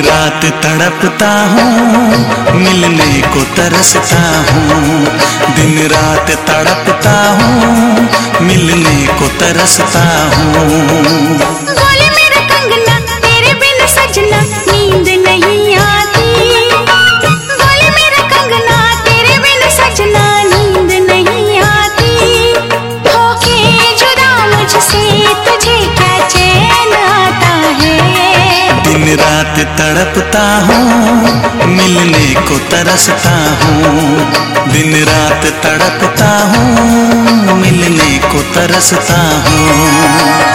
रात तड़पता हूँ, मिलने को तरसता हूँ। दिन रात तड़पता हूँ, मिलने को तरसता हूँ। रात तड़पता हूँ, मिलने को तरसता हूँ। दिन रात तड़पता हूँ, मिलने को तरसता हूँ।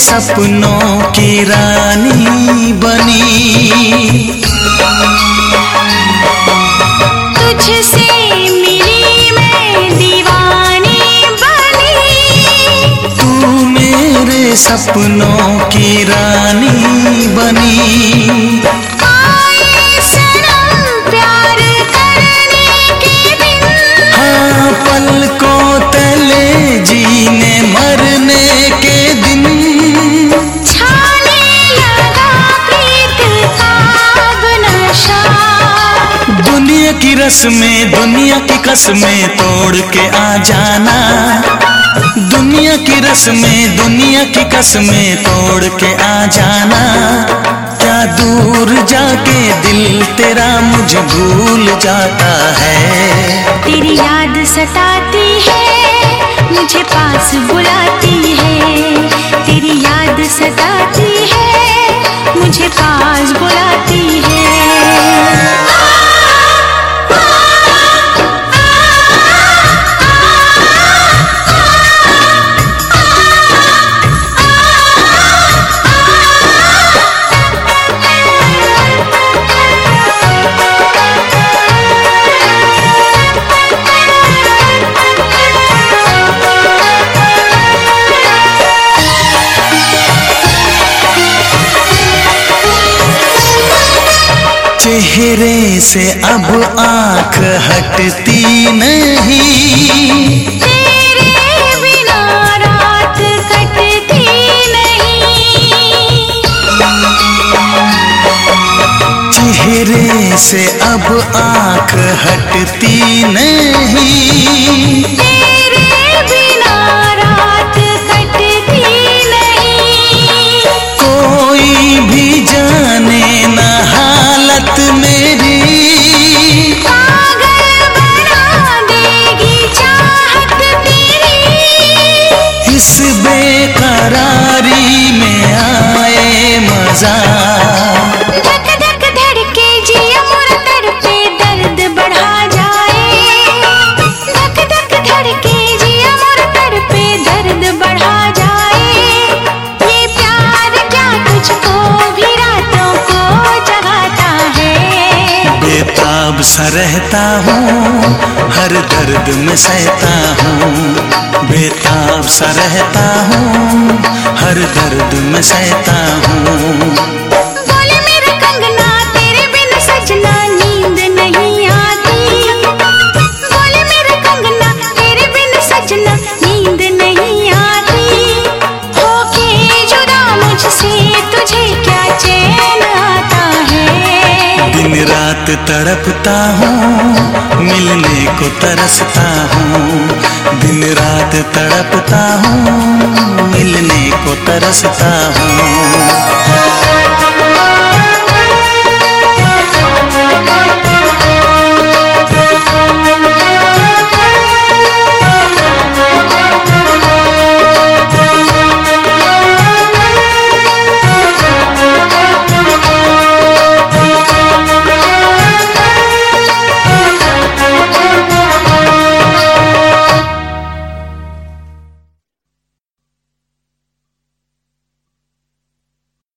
सपनों की रानी बनी। तुझसे मिली मैं दीवानी बनी। तू मेरे सपनों की रानी बनी। दुनिया की रस्में दुनिया की कसमें तोड़ के आ जाना। दुनिया की रस्में, दुनिया की कसमें तोड़ के आ जाना। क्या दूर जाके दिल तेरा मुझे भूल जाता है? तेरी याद सताती है, मुझे पास बुलाती है। तेरी याद सताती है, मुझे पास बुलाती है चेहरे से अब आँख हटती नहीं। तेरे बिना रात कटती नहीं। चेहरे से अब आँख हटती नहीं। रहता हूँ, हर दर्द में सहता हूँ, बेताब सा रहता हूँ, हर दर्द में सहता हूँ। दिन रात तड़पता हूँ, मिलने को तरसता हूँ। दिन रात तड़पता हूँ, मिलने को तरसता हूँ।